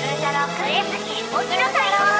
スに起きなさいよ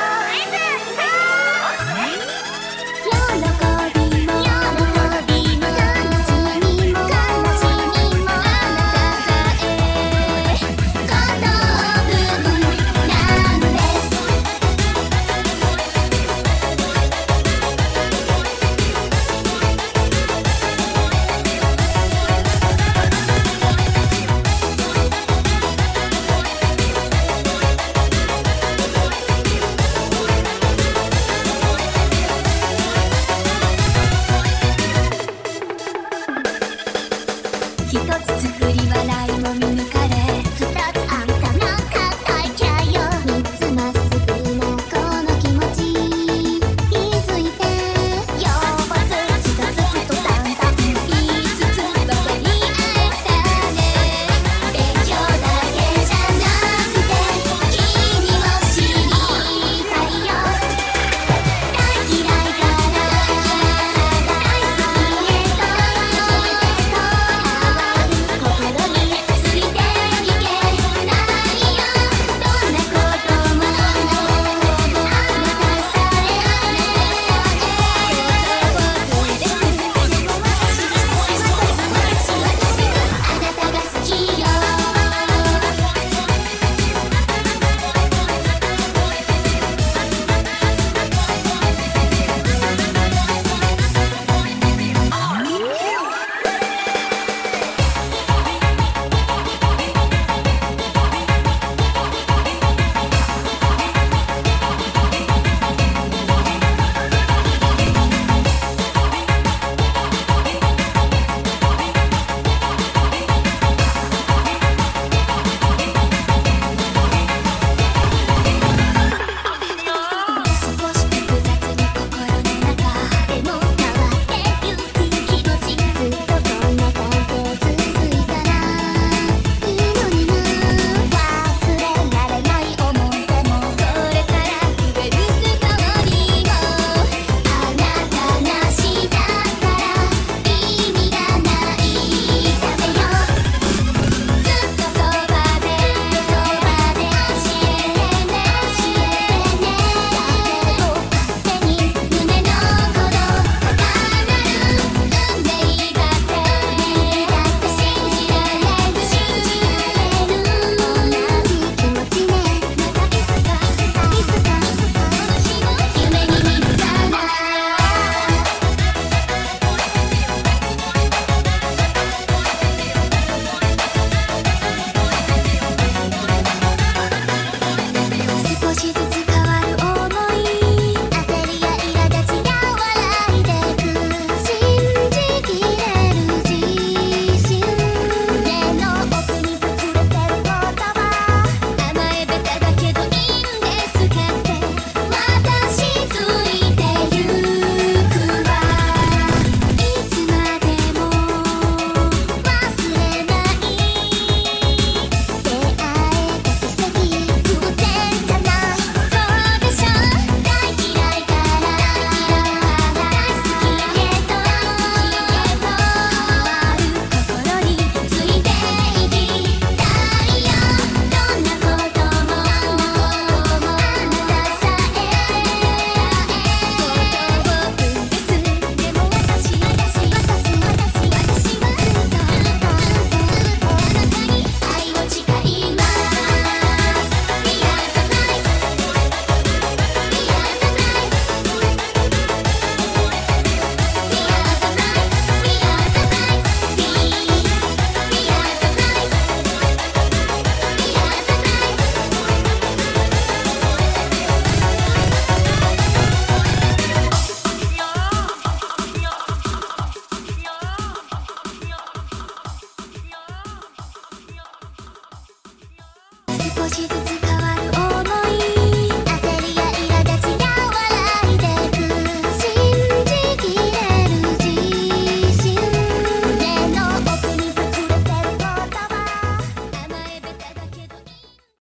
少しずつ